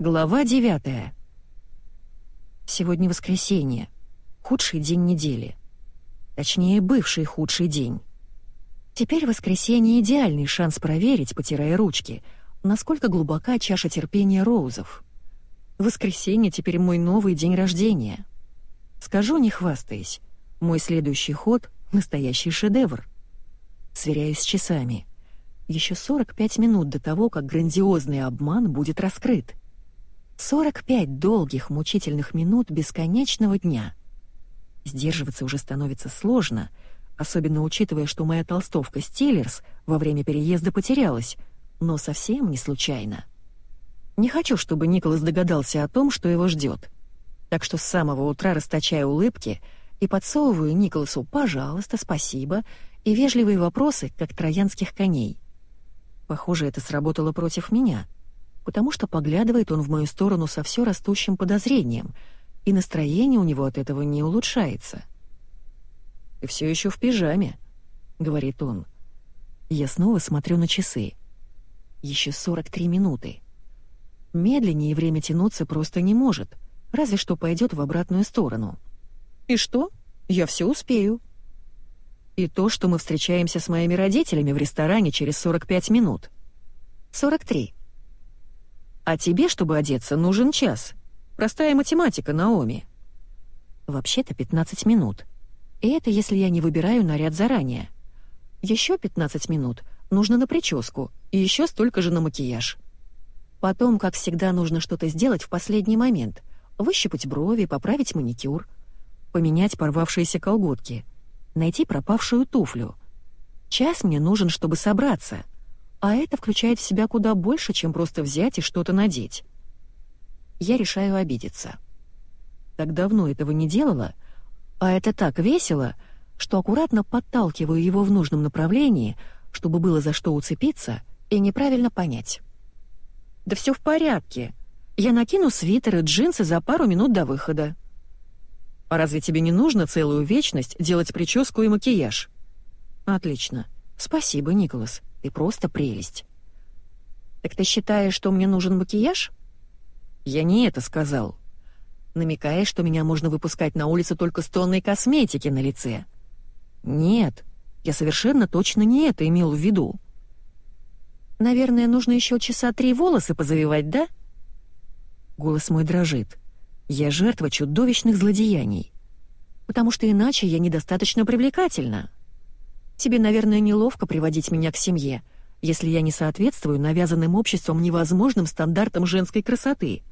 Глава 9 Сегодня воскресенье. Худший день недели. Точнее, бывший худший день. Теперь воскресенье — идеальный шанс проверить, потирая ручки, насколько глубока чаша терпения Роузов. Воскресенье теперь мой новый день рождения. Скажу, не хвастаясь, мой следующий ход — настоящий шедевр. Сверяюсь с часами. Еще 45 минут до того, как грандиозный обман будет раскрыт. 45 долгих мучительных минут бесконечного дня. Сдерживаться уже становится сложно, особенно учитывая, что моя толстовка «Стиллерс» во время переезда потерялась, но совсем не случайно. Не хочу, чтобы Николас догадался о том, что его ждет. Так что с самого утра расточаю улыбки и подсовываю Николасу «пожалуйста», «спасибо» и вежливые вопросы, как троянских коней. Похоже, это сработало против меня, потому что поглядывает он в мою сторону со все растущим подозрением, и настроение у него от этого не улучшается. «Ты все еще в пижаме», — говорит он. Я снова смотрю на часы. Еще 43 минуты. Медленнее время тянуться просто не может, разве что пойдет в обратную сторону. И что? Я все успею. И то, что мы встречаемся с моими родителями в ресторане через 45 минут. 43. А тебе, чтобы одеться, нужен час. Простая математика, Наоми. Вообще-то 15 минут. И это если я не выбираю наряд заранее. Еще 15 минут нужно на прическу, и еще столько же на макияж. Потом, как всегда, нужно что-то сделать в последний момент. Выщипать брови, поправить маникюр, поменять порвавшиеся колготки, найти пропавшую туфлю. Час мне нужен, чтобы собраться, а это включает в себя куда больше, чем просто взять и что-то надеть. Я решаю обидеться. Так давно этого не делала, а это так весело, что аккуратно подталкиваю его в нужном направлении, чтобы было за что уцепиться и неправильно понять. «Да все в порядке. Я накину свитер и джинсы за пару минут до выхода». «А разве тебе не нужно целую вечность делать прическу и макияж?» «Отлично. Спасибо, Николас. Ты просто прелесть». «Так ты считаешь, что мне нужен макияж?» «Я не это сказал. Намекаешь, что меня можно выпускать на улицу только с тонной косметики на лице?» «Нет, я совершенно точно не это имел в виду». Наверное, нужно еще часа три волосы позавивать, да? Голос мой дрожит. Я жертва чудовищных злодеяний. Потому что иначе я недостаточно привлекательна. Тебе, наверное, неловко приводить меня к семье, если я не соответствую навязанным обществом невозможным стандартам женской красоты.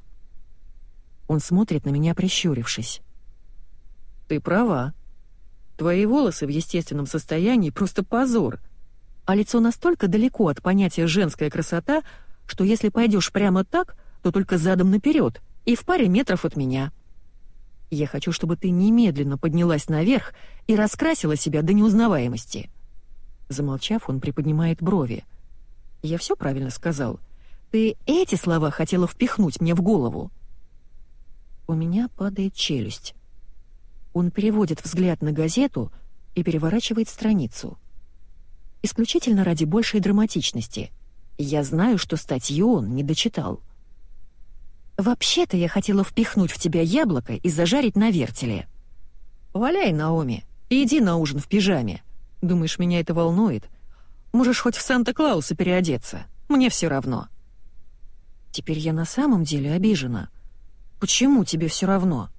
Он смотрит на меня, прищурившись. Ты права. Твои волосы в естественном состоянии просто позор — а лицо настолько далеко от понятия «женская красота», что если пойдешь прямо так, то только задом наперед и в паре метров от меня. Я хочу, чтобы ты немедленно поднялась наверх и раскрасила себя до неузнаваемости». Замолчав, он приподнимает брови. «Я все правильно сказал. Ты эти слова хотела впихнуть мне в голову?» У меня падает челюсть. Он переводит взгляд на газету и переворачивает страницу исключительно ради большей драматичности. Я знаю, что статью он не дочитал. «Вообще-то я хотела впихнуть в тебя яблоко и зажарить на вертеле». «Валяй, Наоми, иди на ужин в пижаме. Думаешь, меня это волнует? Можешь хоть в Санта-Клауса переодеться. Мне все равно». «Теперь я на самом деле обижена. Почему тебе все равно?»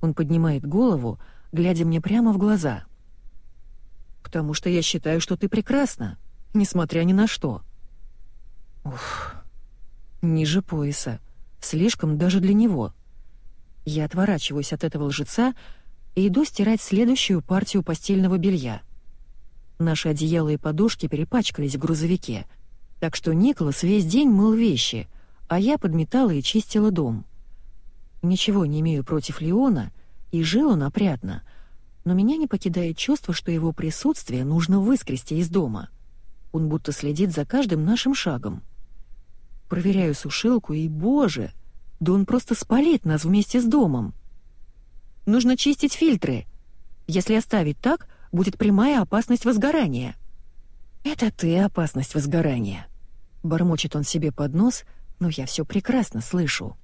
Он поднимает голову, глядя мне прямо в глаза потому что я считаю, что ты прекрасна, несмотря ни на что». Уф, ниже пояса, слишком даже для него. Я отворачиваюсь от этого лжеца и иду стирать следующую партию постельного белья. Наши одеяла и подушки перепачкались в грузовике, так что Николас весь день мыл вещи, а я подметала и чистила дом. Ничего не имею против Леона, и жил он опрятно — но меня не покидает чувство, что его присутствие нужно выскрести из дома. Он будто следит за каждым нашим шагом. Проверяю сушилку, и, боже, да он просто спалит нас вместе с домом. Нужно чистить фильтры. Если оставить так, будет прямая опасность возгорания. «Это ты опасность возгорания», — бормочет он себе под нос, но я все прекрасно слышу.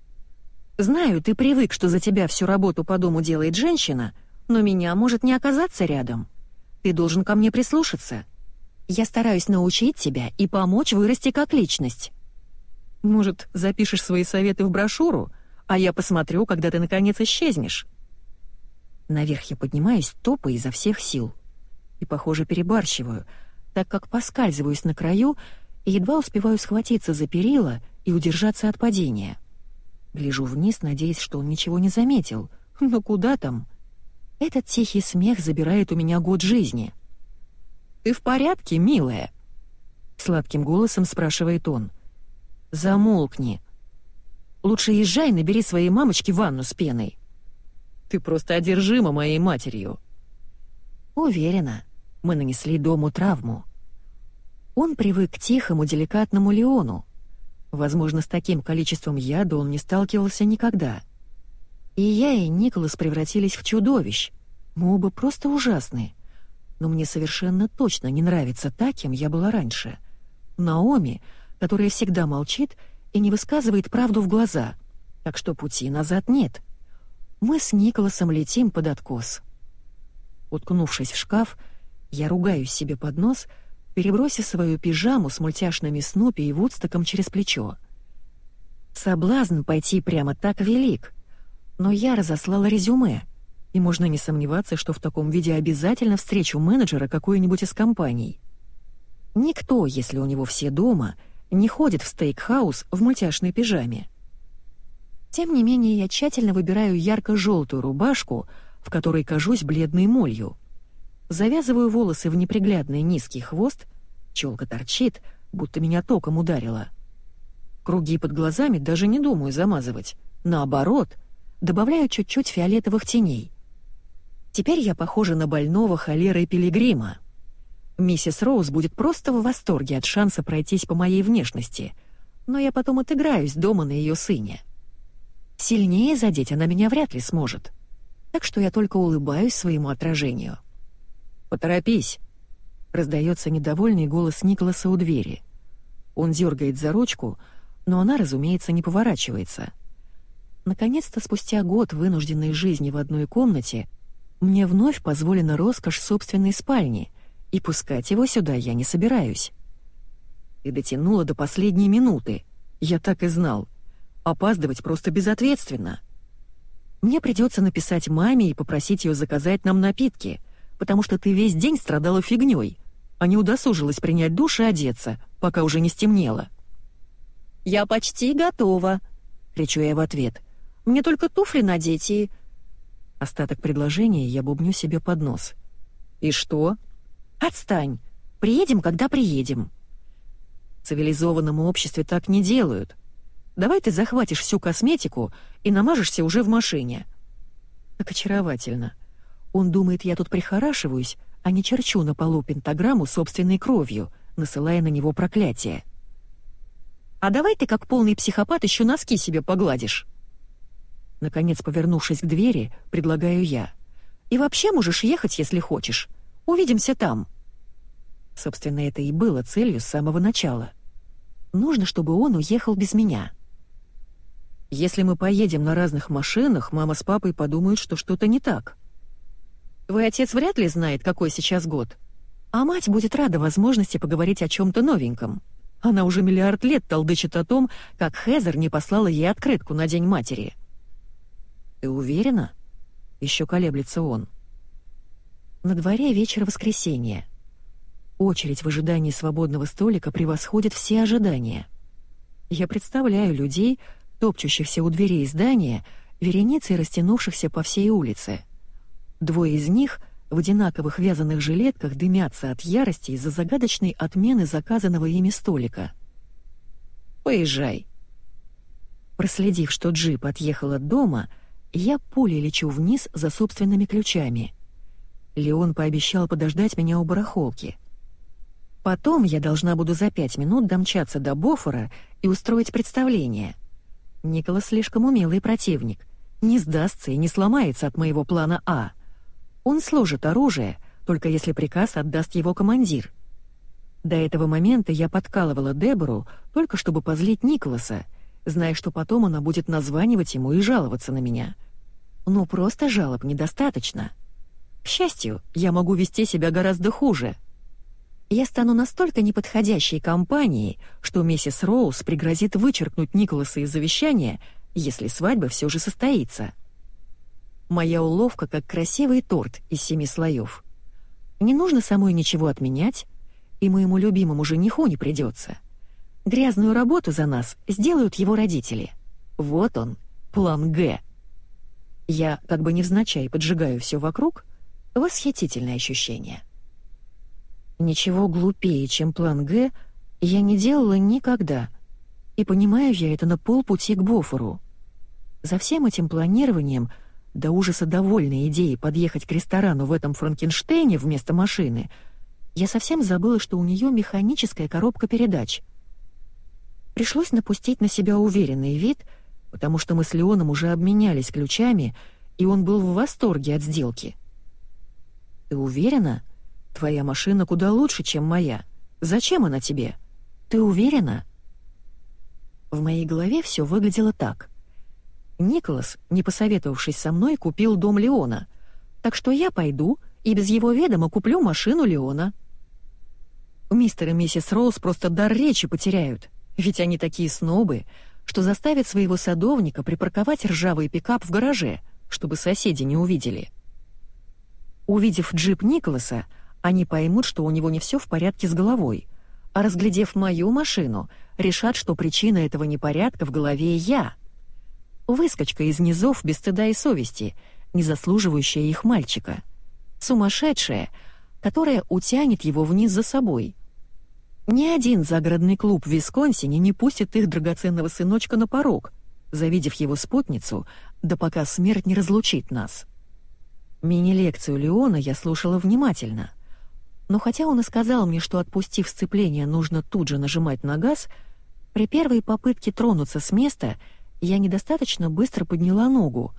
Знаю, ты привык, что за тебя всю работу по дому делает женщина, но меня может не оказаться рядом. Ты должен ко мне прислушаться. Я стараюсь научить тебя и помочь вырасти как личность. Может, запишешь свои советы в брошюру, а я посмотрю, когда ты наконец исчезнешь. Наверх я поднимаюсь топо изо всех сил. И, похоже, перебарщиваю, так как поскальзываюсь на краю и едва успеваю схватиться за перила и удержаться от падения. Гляжу вниз, надеясь, что он ничего не заметил. Но куда там? Этот тихий смех забирает у меня год жизни. «Ты в порядке, милая?» Сладким голосом спрашивает он. «Замолкни. Лучше езжай, набери своей мамочке ванну с пеной. Ты просто одержима моей матерью». Уверена, мы нанесли дому травму. Он привык к тихому, деликатному Леону. Возможно, с таким количеством яда он не сталкивался никогда. И я, и Николас превратились в чудовищ. Мы оба просто ужасны. Но мне совершенно точно не нравится та, кем я была раньше. Наоми, которая всегда молчит и не высказывает правду в глаза. Так что пути назад нет. Мы с Николасом летим под откос. Уткнувшись в шкаф, я ругаюсь себе под нос — перебросив свою пижаму с мультяшными Снупи и Вудстоком через плечо. Соблазн пойти прямо так велик, но я разослала резюме, и можно не сомневаться, что в таком виде обязательно встречу менеджера какой-нибудь из компаний. Никто, если у него все дома, не ходит в стейкхаус в мультяшной пижаме. Тем не менее, я тщательно выбираю ярко-желтую рубашку, в которой кажусь бледной молью — Завязываю волосы в неприглядный низкий хвост, челка торчит, будто меня током ударило. Круги под глазами даже не думаю замазывать. Наоборот, добавляю чуть-чуть фиолетовых теней. Теперь я похожа на больного холерой пилигрима. Миссис Роуз будет просто в восторге от шанса пройтись по моей внешности, но я потом отыграюсь дома на ее сыне. Сильнее задеть она меня вряд ли сможет, так что я только улыбаюсь своему отражению. «Поторопись!» — раздается недовольный голос Николаса у двери. Он дергает за ручку, но она, разумеется, не поворачивается. Наконец-то, спустя год вынужденной жизни в одной комнате, мне вновь позволена роскошь собственной спальни, и пускать его сюда я не собираюсь. И дотянула до последней минуты. Я так и знал. Опаздывать просто безответственно. Мне придется написать маме и попросить ее заказать нам напитки — потому что ты весь день страдала фигнёй, а не удосужилась принять душ и одеться, пока уже не стемнело». «Я почти готова», — кричу я в ответ. «Мне только туфли надеть и...» Остаток предложения я бубню себе под нос. «И что?» «Отстань! Приедем, когда приедем!» В цивилизованном обществе так не делают. Давай ты захватишь всю косметику и намажешься уже в машине. Так очаровательно. Он думает, я тут прихорашиваюсь, а не черчу на полу пентаграмму собственной кровью, насылая на него проклятие. «А давай ты, как полный психопат, еще носки себе погладишь!» Наконец, повернувшись к двери, предлагаю я. «И вообще можешь ехать, если хочешь. Увидимся там». Собственно, это и было целью с самого начала. Нужно, чтобы он уехал без меня. Если мы поедем на разных машинах, мама с папой подумают, что что-то не так. Твой отец вряд ли знает, какой сейчас год. А мать будет рада возможности поговорить о чем-то новеньком. Она уже миллиард лет толдычит о том, как Хезер не послала ей открытку на День матери. «Ты уверена?» — еще колеблется он. На дворе вечер воскресенья. Очередь в ожидании свободного столика превосходит все ожидания. Я представляю людей, топчущихся у дверей здания, вереницей растянувшихся по всей улице — Двое из них в одинаковых вязаных жилетках дымятся от ярости из-за загадочной отмены заказанного ими столика. «Поезжай». Проследив, что джип отъехал от дома, я пулей лечу вниз за собственными ключами. Леон пообещал подождать меня у барахолки. Потом я должна буду за пять минут домчаться до Бофора и устроить представление. Николас слишком умелый противник. Не сдастся и не сломается от моего плана А — он сложит оружие, только если приказ отдаст его командир. До этого момента я подкалывала Дебору только чтобы позлить Николаса, зная, что потом она будет названивать ему и жаловаться на меня. Но просто жалоб недостаточно. К счастью, я могу вести себя гораздо хуже. Я стану настолько неподходящей компанией, что миссис Роуз пригрозит вычеркнуть Николаса из завещания, если свадьба все же состоится. Моя уловка как красивый торт из семи слоев. Не нужно самой ничего отменять, и моему любимому жениху не придется. Грязную работу за нас сделают его родители. Вот он, план «Г». Я как бы невзначай поджигаю все вокруг. Восхитительное ощущение. Ничего глупее, чем план «Г», я не делала никогда. И понимаю я это на полпути к Бофору. За всем этим планированием до ужаса довольной идеей подъехать к ресторану в этом Франкенштейне вместо машины, я совсем забыла, что у нее механическая коробка передач — Пришлось напустить на себя уверенный вид, потому что мы с Леоном уже обменялись ключами, и он был в восторге от сделки. «Ты уверена? Твоя машина куда лучше, чем моя. Зачем она тебе? Ты уверена?» В моей голове все выглядело так. Николас, не посоветовавшись со мной, купил дом Леона, так что я пойду и без его ведома куплю машину Леона. Мистер и миссис Роуз просто дар речи потеряют. Ведь они такие снобы, что заставят своего садовника припарковать ржавый пикап в гараже, чтобы соседи не увидели. Увидев джип Николаса, они поймут, что у него не все в порядке с головой, а разглядев мою машину, решат, что причина этого непорядка в голове я. Выскочка из низов без стыда и совести, не заслуживающая их мальчика. Сумасшедшая, которая утянет его вниз за собой — ни один загородный клуб в Висконсине не пустит их драгоценного сыночка на порог, завидев его спутницу, да пока смерть не разлучит нас. Мини-лекцию Леона я слушала внимательно. Но хотя он и сказал мне, что отпустив сцепление нужно тут же нажимать на газ, при первой попытке тронуться с места я недостаточно быстро подняла ногу,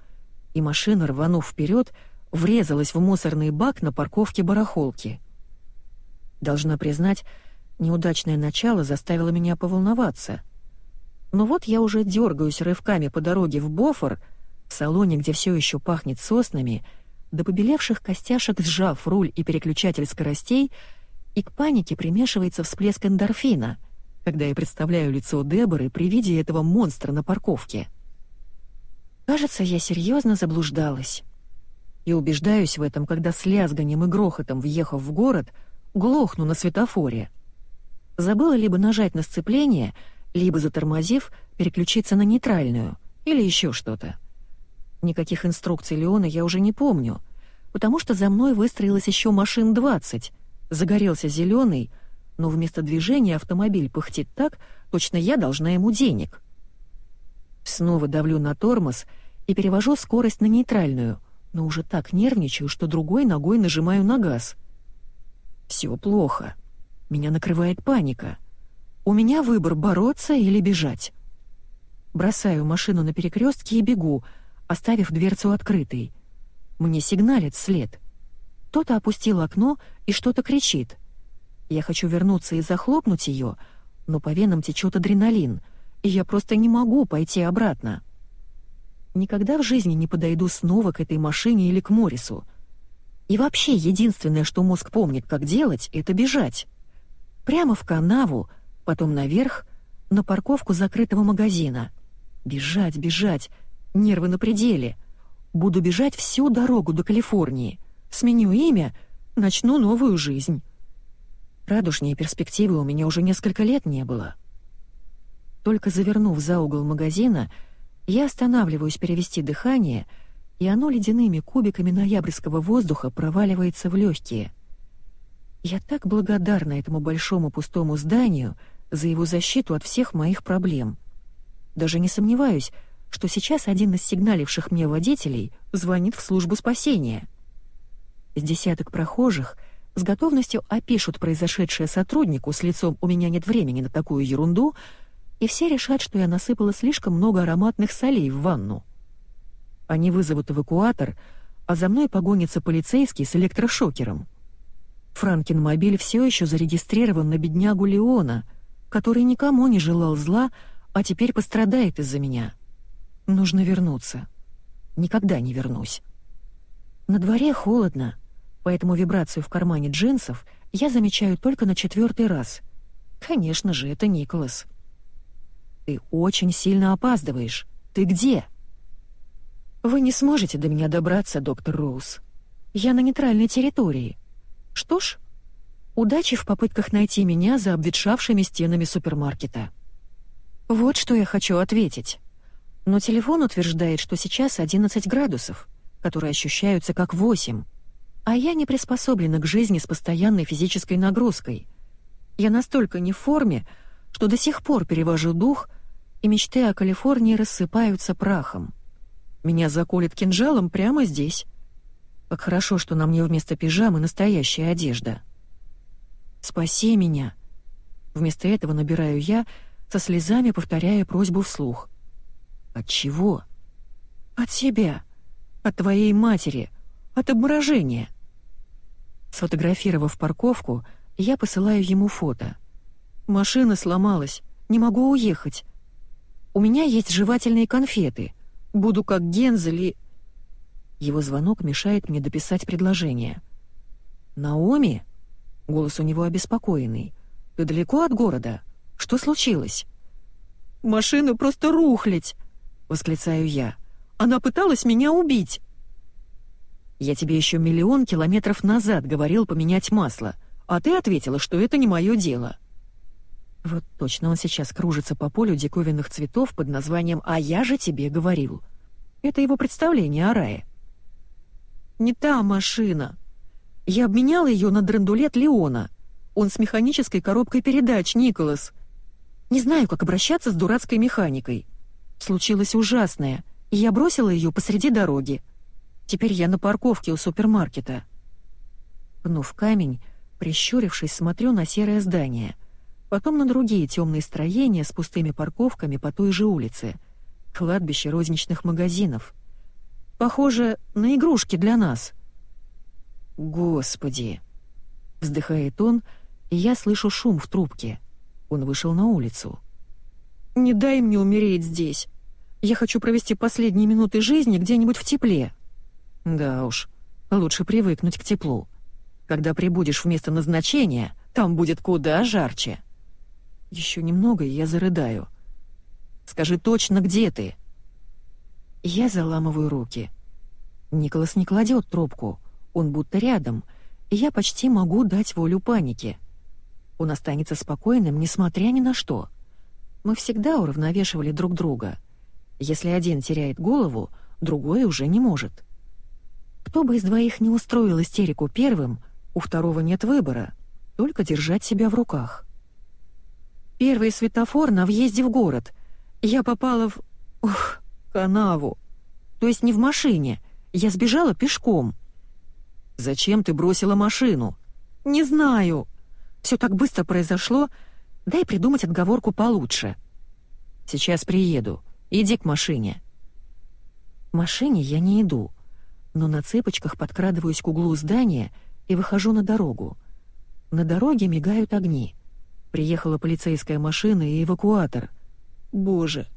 и машина, рванув вперед, врезалась в мусорный бак на парковке барахолки. Должна признать, Неудачное начало заставило меня поволноваться. Но вот я уже дергаюсь рывками по дороге в Бофор, в салоне, где все еще пахнет соснами, до побелевших костяшек сжав руль и переключатель скоростей, и к панике примешивается всплеск эндорфина, когда я представляю лицо Деборы при виде этого монстра на парковке. Кажется, я серьезно заблуждалась. И убеждаюсь в этом, когда с лязганием и грохотом, въехав в город, глохну на светофоре — Забыла либо нажать на сцепление, либо, затормозив, переключиться на нейтральную или еще что-то. Никаких инструкций Леона я уже не помню, потому что за мной выстроилось еще машин 20. Загорелся зеленый, но вместо движения автомобиль пыхтит так, точно я должна ему денег. Снова давлю на тормоз и перевожу скорость на нейтральную, но уже так нервничаю, что другой ногой нажимаю на газ. Все плохо. Меня накрывает паника. У меня выбор бороться или бежать. Бросаю машину на перекрестке и бегу, оставив дверцу открытой. Мне сигналит вслед. Кто-то опустил окно и что-то кричит. Я хочу вернуться и захлопнуть ее, но по венам течет адреналин, и я просто не могу пойти обратно. Никогда в жизни не подойду снова к этой машине или к Морису. И вообще единственное, что мозг помнит, как делать, это бежать. Прямо в канаву, потом наверх, на парковку закрытого магазина. Бежать, бежать, нервы на пределе. Буду бежать всю дорогу до Калифорнии. Сменю имя, начну новую жизнь. Радужнее перспективы у меня уже несколько лет не было. Только завернув за угол магазина, я останавливаюсь перевести дыхание, и оно ледяными кубиками ноябрьского воздуха проваливается в легкие — я так благодарна этому большому пустому зданию за его защиту от всех моих проблем. Даже не сомневаюсь, что сейчас один из сигналивших мне водителей звонит в службу спасения. С десяток прохожих с готовностью опишут произошедшее сотруднику с лицом «у меня нет времени на такую ерунду», и все решат, что я насыпала слишком много ароматных солей в ванну. Они вызовут эвакуатор, а за мной погонится полицейский с электрошокером — Франкин мобиль все еще зарегистрирован на беднягу Леона, который никому не желал зла, а теперь пострадает из-за меня. Нужно вернуться. Никогда не вернусь. На дворе холодно, поэтому вибрацию в кармане джинсов я замечаю только на четвертый раз. Конечно же, это Николас. «Ты очень сильно опаздываешь. Ты где?» «Вы не сможете до меня добраться, доктор Роуз. Я на нейтральной территории. Что ж, удачи в попытках найти меня за обветшавшими стенами супермаркета». Вот что я хочу ответить. Но телефон утверждает, что сейчас 11 градусов, которые ощущаются как 8. А я не приспособлена к жизни с постоянной физической нагрузкой. Я настолько не в форме, что до сих пор перевожу дух, и мечты о Калифорнии рассыпаются прахом. Меня заколет кинжалом прямо здесь. Как хорошо, что на мне вместо пижамы настоящая одежда. «Спаси меня!» Вместо этого набираю я, со слезами повторяя просьбу вслух. «От чего?» «От себя. От твоей матери. От обморожения». Сфотографировав парковку, я посылаю ему фото. «Машина сломалась. Не могу уехать. У меня есть жевательные конфеты. Буду как Гензель и...» Его звонок мешает мне дописать предложение. «Наоми?» Голос у него обеспокоенный. «Ты далеко от города? Что случилось?» «Машина просто рухлить!» — восклицаю я. «Она пыталась меня убить!» «Я тебе еще миллион километров назад говорил поменять масло, а ты ответила, что это не мое дело». Вот точно он сейчас кружится по полю диковинных цветов под названием «А я же тебе говорил». Это его представление о рае. «Не та машина. Я обменяла ее на драндулет Леона. Он с механической коробкой передач, Николас. Не знаю, как обращаться с дурацкой механикой. Случилось ужасное, и я бросила ее посреди дороги. Теперь я на парковке у супермаркета». Пнув камень, прищурившись, смотрю на серое здание — потом на другие темные строения с пустыми парковками по той же улице, кладбище розничных магазинов. Похоже на игрушки для нас. «Господи!» — вздыхает он, и я слышу шум в трубке. Он вышел на улицу. «Не дай мне умереть здесь. Я хочу провести последние минуты жизни где-нибудь в тепле». «Да уж, лучше привыкнуть к теплу. Когда прибудешь в место назначения, там будет куда жарче». Еще немного, и я зарыдаю. Скажи точно, где ты?» Я заламываю руки. Николас не кладет трубку, он будто рядом, и я почти могу дать волю панике. Он останется спокойным, несмотря ни на что. Мы всегда уравновешивали друг друга. Если один теряет голову, другой уже не может. Кто бы из двоих не устроил истерику первым, у второго нет выбора, только держать себя в руках. Первый светофор на въезде в город. Я попала в... Ух, канаву. То есть не в машине. Я сбежала пешком. Зачем ты бросила машину? Не знаю. Все так быстро произошло. Дай придумать отговорку получше. Сейчас приеду. Иди к машине. К машине я не иду, но на цыпочках подкрадываюсь к углу здания и выхожу на дорогу. На дороге мигают огни. Приехала полицейская машина и эвакуатор. Боже,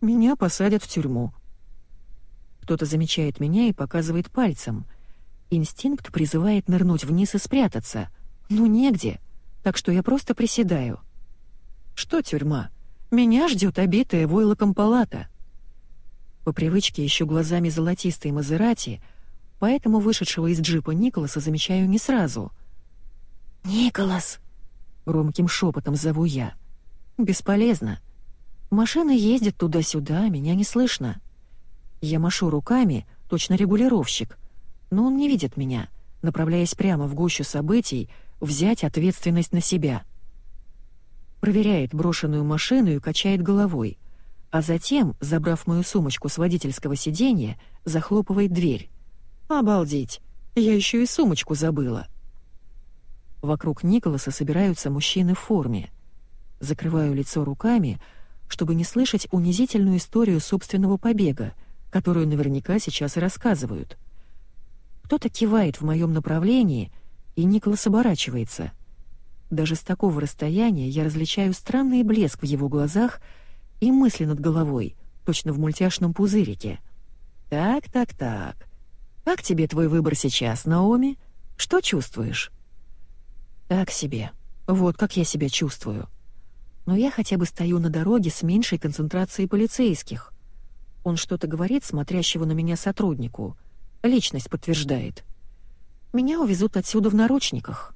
меня посадят в тюрьму. Кто-то замечает меня и показывает пальцем. Инстинкт призывает нырнуть вниз и спрятаться. Ну, негде, так что я просто приседаю. Что тюрьма? Меня ждет обитая войлоком палата. По привычке ищу глазами золотистой Мазерати, поэтому вышедшего из джипа Николаса замечаю не сразу. «Николас!» Громким шепотом зову я. Бесполезно. Машина ездит туда-сюда, меня не слышно. Я машу руками, точно регулировщик, но он не видит меня, направляясь прямо в гущу событий, взять ответственность на себя. Проверяет брошенную машину и качает головой, а затем, забрав мою сумочку с водительского сиденья, захлопывает дверь. «Обалдеть! Я еще и сумочку забыла!» Вокруг Николаса собираются мужчины в форме. Закрываю лицо руками, чтобы не слышать унизительную историю собственного побега, которую наверняка сейчас и рассказывают. Кто-то кивает в моем направлении, и Николас оборачивается. Даже с такого расстояния я различаю странный блеск в его глазах и мысли над головой, точно в мультяшном пузырике. «Так, так, так. Как тебе твой выбор сейчас, Наоми? Что чувствуешь?» «Так себе. Вот как я себя чувствую. Но я хотя бы стою на дороге с меньшей концентрацией полицейских. Он что-то говорит смотрящего на меня сотруднику. Личность подтверждает. Меня увезут отсюда в наручниках.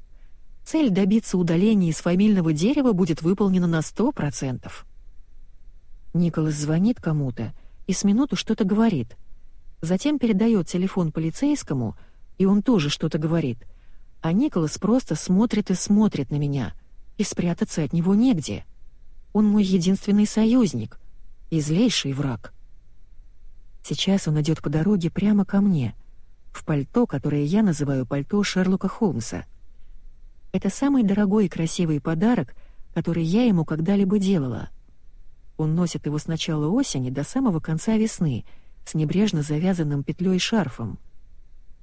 Цель добиться удаления из фамильного дерева будет выполнена на сто процентов. Николас звонит кому-то и с минуту что-то говорит. Затем передает телефон полицейскому, и он тоже что-то говорит. А Николас просто смотрит и смотрит на меня, и спрятаться от него негде. Он мой единственный союзник и злейший враг. Сейчас он идет по дороге прямо ко мне, в пальто, которое я называю пальто Шерлока Холмса. Это самый дорогой и красивый подарок, который я ему когда-либо делала — он носит его с начала осени до самого конца весны, с небрежно завязанным петлей шарфом.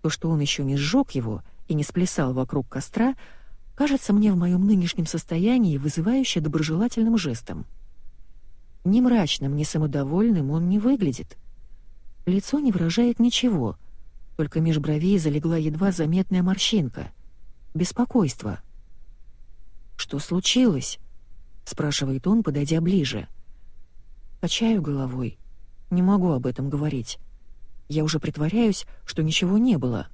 То, что он еще не сжег его и не сплясал вокруг костра, кажется мне в моем нынешнем состоянии вызывающе доброжелательным жестом. Ни мрачным, ни самодовольным он не выглядит. Лицо не выражает ничего, только меж бровей залегла едва заметная морщинка. Беспокойство. «Что случилось?» — спрашивает он, подойдя ближе. — Качаю головой. Не могу об этом говорить. Я уже притворяюсь, что ничего не было.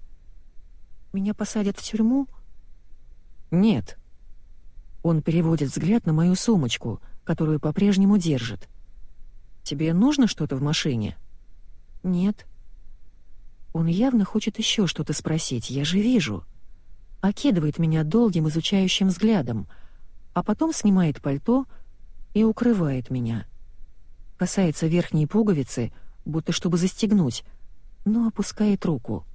Меня посадят в тюрьму? Нет. Он переводит взгляд на мою сумочку, которую по-прежнему держит. Тебе нужно что-то в машине? Нет. Он явно хочет еще что-то спросить, я же вижу. Окидывает меня долгим изучающим взглядом, а потом снимает пальто и укрывает меня касается верхней пуговицы, будто чтобы застегнуть, но опускает руку.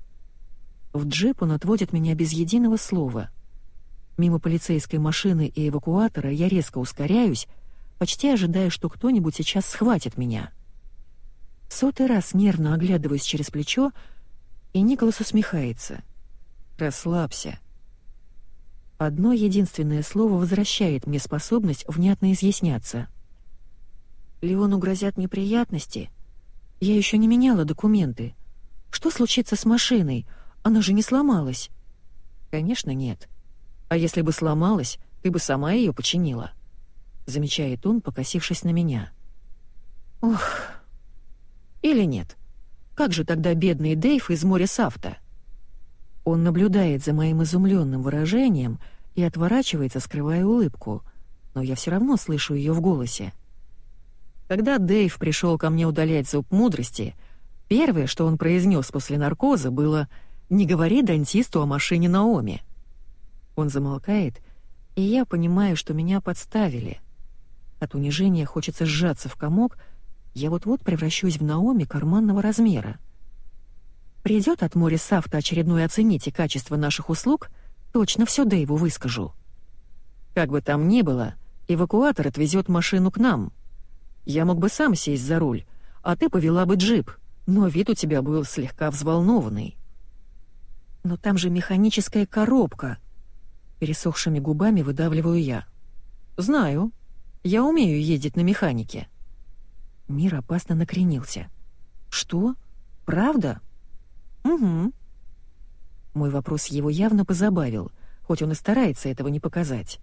В джип он отводит меня без единого слова. Мимо полицейской машины и эвакуатора я резко ускоряюсь, почти ожидая, что кто-нибудь сейчас схватит меня. Сотый раз нервно оглядываюсь через плечо, и Николас усмехается. «Расслабься». Одно единственное слово возвращает мне способность внятно изъясняться. Леону грозят неприятности. Я еще не меняла документы. Что случится с машиной? Она же не сломалась. Конечно, нет. А если бы сломалась, ты бы сама ее починила. Замечает он, покосившись на меня. Ох. Или нет? Как же тогда бедный Дейв из моря Сафта? Он наблюдает за моим изумленным выражением и отворачивается, скрывая улыбку, но я все равно слышу ее в голосе. Когда Дэйв пришел ко мне удалять зуб мудрости, первое, что он произнес после наркоза, было «Не говори дантисту о машине Наоми». Он замолкает, и я понимаю, что меня подставили. От унижения хочется сжаться в комок, я вот-вот превращусь в Наоми карманного размера. Придет от моря Сафта очередной оцените качество наших услуг, точно все Дэйву выскажу. Как бы там ни было, эвакуатор отвезет машину к нам — я мог бы сам сесть за руль, а ты повела бы джип, но вид у тебя был слегка взволнованный. Но там же механическая коробка. Пересохшими губами выдавливаю я. Знаю. Я умею ездить на механике. Мир опасно накренился. Что? Правда? Угу. Мой вопрос его явно позабавил, хоть он и старается этого не показать.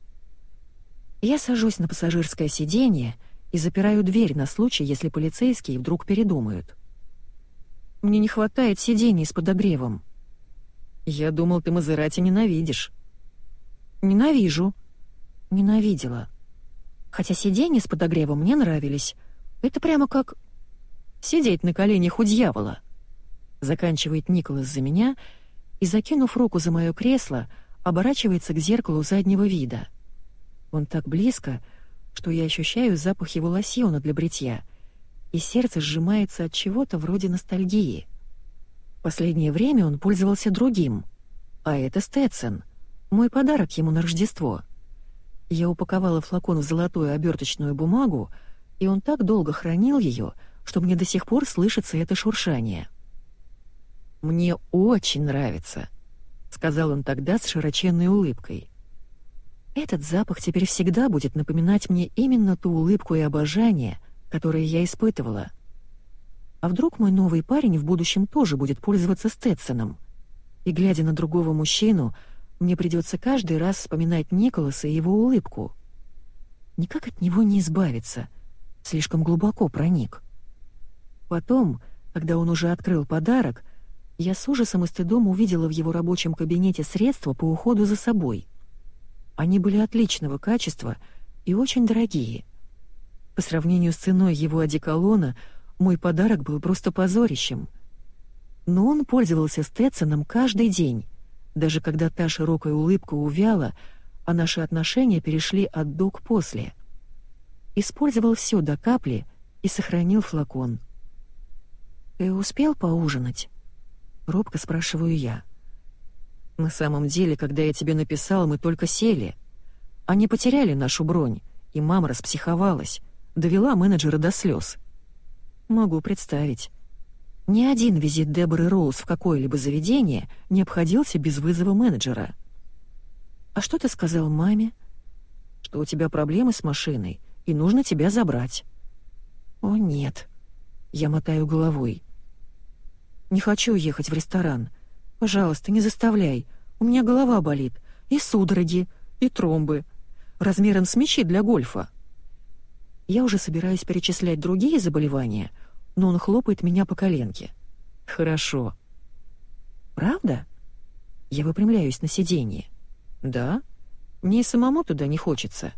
Я сажусь на пассажирское сиденье и запираю дверь на случай, если полицейские вдруг передумают. Мне не хватает сидений с подогревом. Я думал, ты Мазерати ненавидишь. Ненавижу. Ненавидела. Хотя сиденья с подогревом мне нравились. Это прямо как... Сидеть на коленях у дьявола. Заканчивает Николас за меня и, закинув руку за мое кресло, оборачивается к зеркалу заднего вида. Он так близко, что я ощущаю запах его лосьона для бритья, и сердце сжимается от чего-то вроде ностальгии. Последнее время он пользовался другим, а это Стэдсон, мой подарок ему на Рождество. Я упаковала флакон в золотую оберточную бумагу, и он так долго хранил ее, что мне до сих пор слышится это шуршание. «Мне очень нравится», — сказал он тогда с широченной улыбкой. Этот запах теперь всегда будет напоминать мне именно ту улыбку и обожание, которые я испытывала. А вдруг мой новый парень в будущем тоже будет пользоваться Стэтсоном? И, глядя на другого мужчину, мне придется каждый раз вспоминать Николаса и его улыбку. Никак от него не избавиться. Слишком глубоко проник. Потом, когда он уже открыл подарок, я с ужасом и стыдом увидела в его рабочем кабинете средства по уходу за собой. Они были отличного качества и очень дорогие. По сравнению с ценой его одеколона, мой подарок был просто позорищем. Но он пользовался Стэтсоном каждый день, даже когда та широкая улыбка увяла, а наши отношения перешли от до к после. Использовал все до капли и сохранил флакон. «Ты успел поужинать?» — робко спрашиваю я. «На самом деле, когда я тебе написал, мы только сели. Они потеряли нашу бронь, и мама распсиховалась, довела менеджера до слез. Могу представить. Ни один визит Деборы Роуз в какое-либо заведение не обходился без вызова менеджера. «А что ты сказал маме?» «Что у тебя проблемы с машиной, и нужно тебя забрать». «О, нет». Я мотаю головой. «Не хочу ехать в ресторан. Пожалуйста, не заставляй. У меня голова болит. И судороги, и тромбы. Размером с мячи для гольфа». Я уже собираюсь перечислять другие заболевания, но он хлопает меня по коленке. «Хорошо». «Правда?» Я выпрямляюсь на сиденье. «Да? Мне и самому туда не хочется.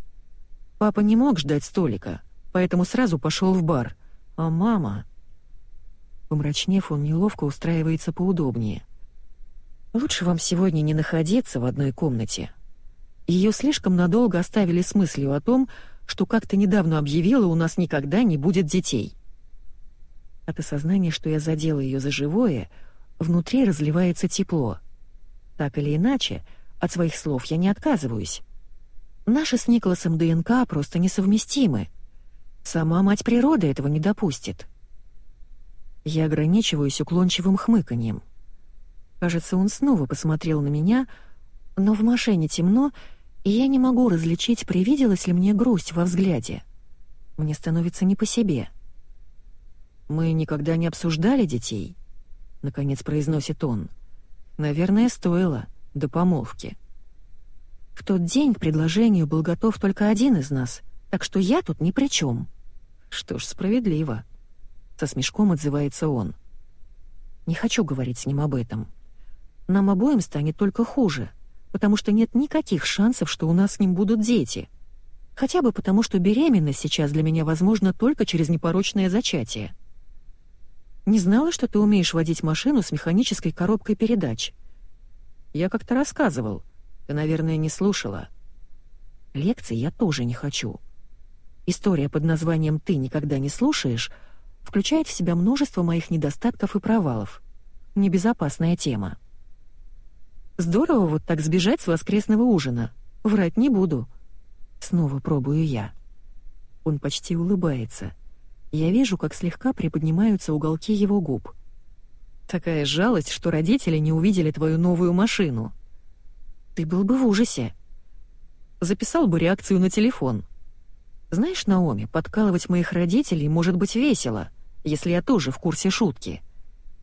Папа не мог ждать столика, поэтому сразу пошел в бар. А мама...» Помрачнев, он неловко устраивается поудобнее. «Лучше вам сегодня не находиться в одной комнате. Ее слишком надолго оставили с мыслью о том, что как-то недавно объявила, у нас никогда не будет детей». От осознания, что я задела ее за живое, внутри разливается тепло. Так или иначе, от своих слов я не отказываюсь. Наши с Николасом ДНК просто несовместимы. Сама мать природы этого не допустит. Я ограничиваюсь уклончивым хмыканьем. Кажется, он снова посмотрел на меня, но в машине темно, и я не могу различить, привиделась ли мне грусть во взгляде. Мне становится не по себе. «Мы никогда не обсуждали детей», — наконец произносит он. «Наверное, стоило» до помолвки. В тот день к предложению был готов только один из нас, так что я тут ни при чем. Что ж, справедливо. Со смешком отзывается он. Не хочу говорить с ним об этом. Нам обоим станет только хуже, потому что нет никаких шансов, что у нас с ним будут дети. Хотя бы потому, что беременность сейчас для меня возможна только через непорочное зачатие. Не знала, что ты умеешь водить машину с механической коробкой передач. Я как-то рассказывал. Ты, наверное, не слушала. Лекции я тоже не хочу. История под названием «Ты никогда не слушаешь» включает в себя множество моих недостатков и провалов. Небезопасная тема. Здорово вот так сбежать с воскресного ужина. Врать не буду. Снова пробую я. Он почти улыбается. Я вижу, как слегка приподнимаются уголки его губ. Такая жалость, что родители не увидели твою новую машину. Ты был бы в ужасе. Записал бы реакцию на телефон. Знаешь, Наоми, подкалывать моих родителей может быть весело, если я тоже в курсе шутки.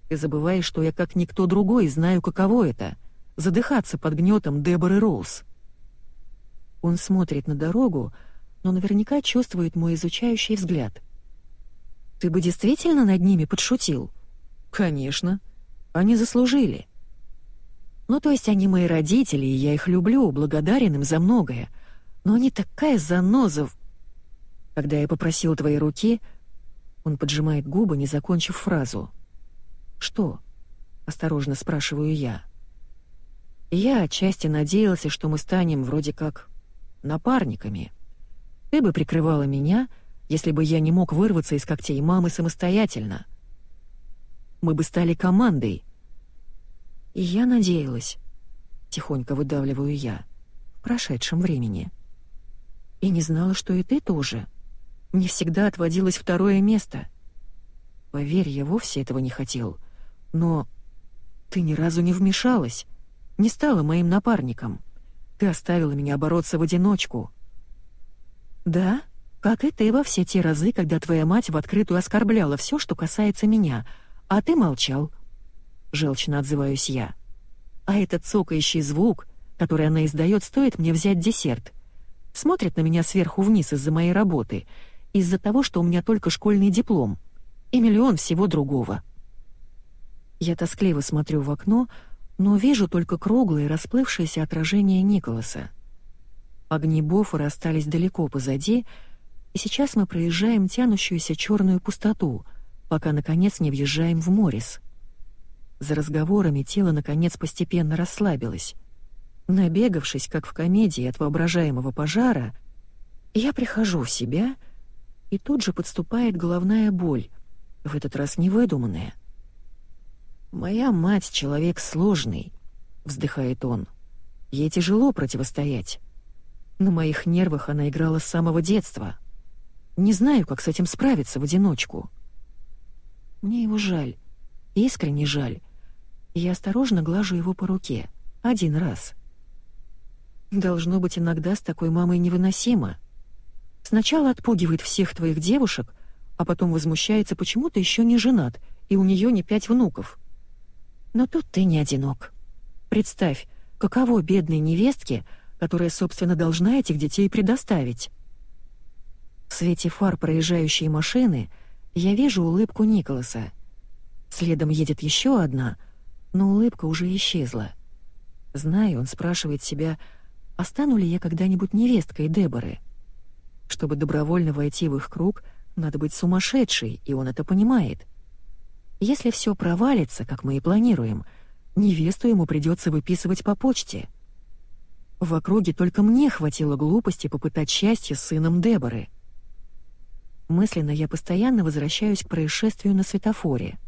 Ты забываешь, что я как никто другой знаю, каково это — задыхаться под гнетом Деборы Роуз. Он смотрит на дорогу, но наверняка чувствует мой изучающий взгляд. «Ты бы действительно над ними подшутил?» «Конечно. Они заслужили». «Ну, то есть они мои родители, и я их люблю, благодарен им за многое. Но они такая заноза...» Когда я попросил твоей руки, он поджимает губы, не закончив фразу. «Что?» — осторожно спрашиваю я. Я отчасти надеялся, что мы станем вроде как напарниками. Ты бы прикрывала меня, если бы я не мог вырваться из когтей мамы самостоятельно мы бы стали командой. И я надеялась, тихонько выдавливаю я, в прошедшем времени. И не знала, что и ты тоже. Мне всегда отводилось второе место. Поверь, я вовсе этого не хотел. Но ты ни разу не вмешалась, не стала моим напарником. Ты оставила меня бороться в одиночку. Да? Как и ты во все те разы, когда твоя мать в открытую оскорбляла все, что касается меня, а ты молчал. Желчно отзываюсь я. А этот цокающий звук, который она издает, стоит мне взять десерт. Смотрит на меня сверху вниз из-за моей работы, из-за того, что у меня только школьный диплом и миллион всего другого. Я тоскливо смотрю в окно, но вижу только круглое расплывшееся отражение Николаса. Огни Бофора остались далеко позади, и сейчас мы проезжаем тянущуюся черную пустоту, пока, наконец, не въезжаем в Морис. За разговорами тело, наконец, постепенно расслабилось. Набегавшись, как в комедии от воображаемого пожара, я прихожу в себя, и тут же подступает головная боль, в этот раз невыдуманная. «Моя мать — человек сложный», — вздыхает он. «Ей тяжело противостоять. На моих нервах она играла с самого детства. Не знаю, как с этим справиться в одиночку. Мне его жаль, искренне жаль. Я осторожно глажу его по руке. Один раз. Должно быть, иногда с такой мамой невыносимо. Сначала отпугивает всех твоих девушек, а потом возмущается, почему ты еще не женат, и у нее не пять внуков. Но тут ты не одинок. Представь, каково бедной невестке — которая, собственно, должна этих детей предоставить. В свете фар проезжающей машины я вижу улыбку Николаса. Следом едет еще одна, но улыбка уже исчезла. Знаю, он спрашивает себя, а стану ли я когда-нибудь невесткой Деборы. Чтобы добровольно войти в их круг, надо быть сумасшедшей, и он это понимает. Если все провалится, как мы и планируем, невесту ему придется выписывать по почте — в округе только мне хватило глупости попытать счастье с сыном Деборы. Мысленно я постоянно возвращаюсь к происшествию на светофоре.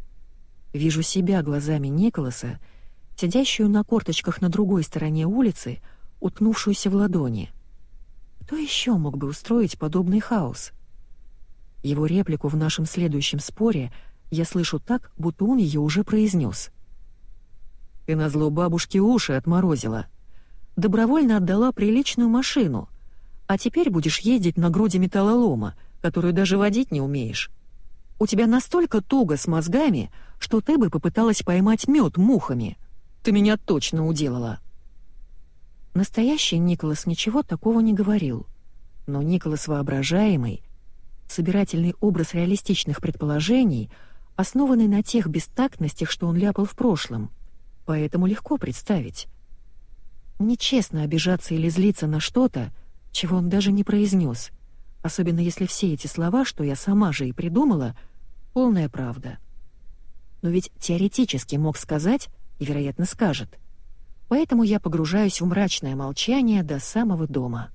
Вижу себя глазами Николаса, сидящую на корточках на другой стороне улицы, уткнувшуюся в ладони. Кто еще мог бы устроить подобный хаос? Его реплику в нашем следующем споре я слышу так, будто он ее уже произнес. «Ты назло бабушке уши отморозила», добровольно отдала приличную машину, а теперь будешь ездить на груди металлолома, которую даже водить не умеешь. У тебя настолько туго с мозгами, что ты бы попыталась поймать мед мухами. Ты меня точно уделала». Настоящий Николас ничего такого не говорил. Но Николас воображаемый, собирательный образ реалистичных предположений, основанный на тех бестактностях, что он ляпал в прошлом. Поэтому легко представить. Нечестно обижаться или злиться на что-то, чего он даже не произнес, особенно если все эти слова, что я сама же и придумала, полная правда. Но ведь теоретически мог сказать и, вероятно, скажет. Поэтому я погружаюсь в мрачное молчание до самого дома.